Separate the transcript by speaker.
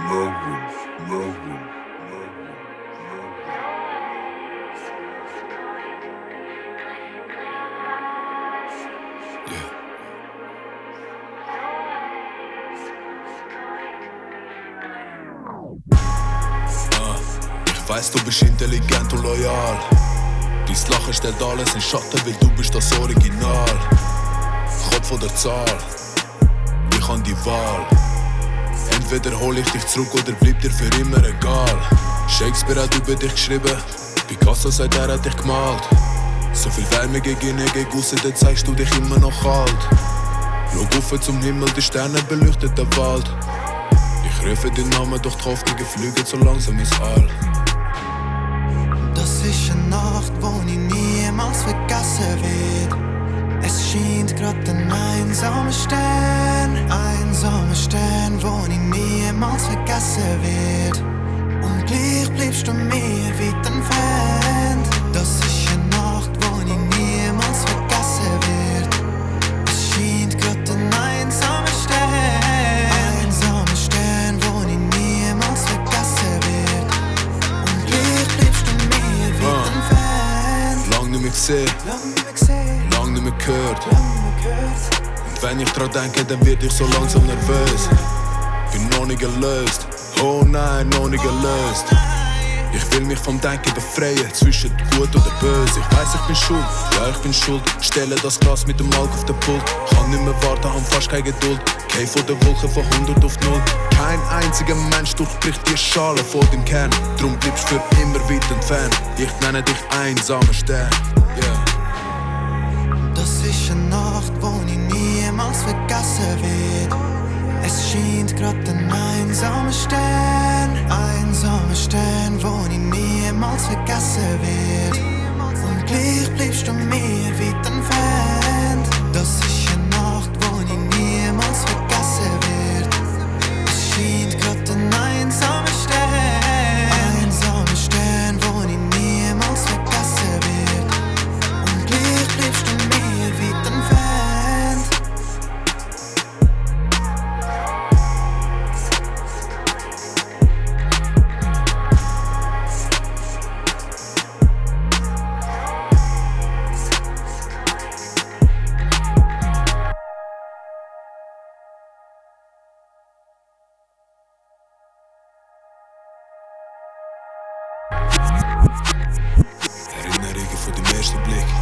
Speaker 1: Love love
Speaker 2: Ich weiß, du bist intelligent und loyal. Dein Lachen stellt alles in Schatten, weil du bist das Original. Kopf oder Zahl, ich hab die Wahl. Entweder hol ich dich zurück oder bleib dir für immer egal. Shakespeare hat über dich geschrieben, Picasso sagt, er hat dich gemalt. So viel Wärme gegen ihn, gegen aussen, dann zeigst du dich immer noch kalt. Schau auf zum Himmel, die Sterne beleuchten den Wald. Ich rufe den Namen, doch die Hoffnungen fliegen so langsam ins All.
Speaker 3: Das ist eine Nacht, wo ich niemals vergessen werde. Es scheint grad ein einsamer Stern, einsamer Stern, wo ich niemals vergessen werde. Und gleich bleibst du mir weit entfernt. Das ist eine Nacht, wo ich niemals vergessen werde. Es scheint grad ein einsamer Stern, einsamer Stern, wo ich niemals vergessen werde. Und gleich bleibst du mir weit
Speaker 2: Ah.
Speaker 3: entfernt.
Speaker 2: Lang nicht mehr gesehen,
Speaker 3: Lang nicht mehr gesehen,
Speaker 2: lang nicht mehr gehört.
Speaker 3: lang nicht mehr gehört.
Speaker 2: Wenn ich dran denke, dann werd ich so langsam nervös. Bin noch nicht gelöst, oh nein, noch nicht gelöst. Ich will mich vom Denken befreien, zwischen gut oder böse. Ich weiß, ich bin schuld, ja, ich bin schuld. Stelle das Glas mit dem Alk auf den Pult. Kann nicht mehr warten, hab fast keine Geduld. Geh von der Wolke von 100 auf 0. Kein einziger Mensch durchbricht die Schale vor dem Kern. Drum bleibst für immer weit entfernt. Ich nenne dich einsamer Stern. Yeah.
Speaker 3: Das ist eine Nacht, wo ich niemals vergessen werde. Es scheint grad ein einsamer Stern, einsamer Stern, wo ich niemals vergessen werde. Und gleich bleibst du mir weit entfernt.
Speaker 2: Blick.